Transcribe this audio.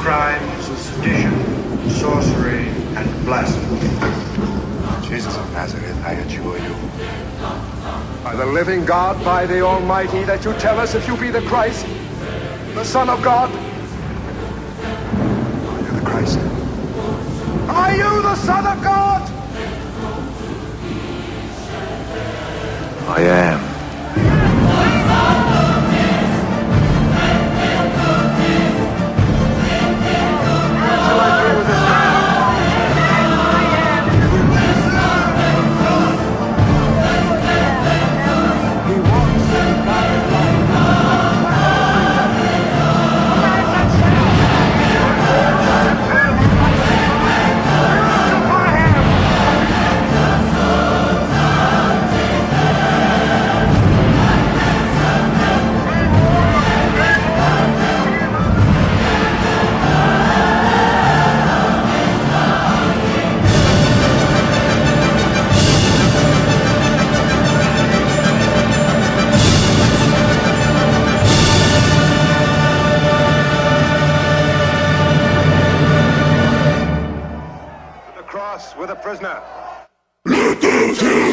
Crimes of sedition, sorcery, and blasphemy. Jesus of Nazareth, I adjure you. By the living God, by the Almighty, that you tell us if you be the Christ, the Son of God. Are you the Christ? Are you the Son of God? Cross with a prisoner. Let Thank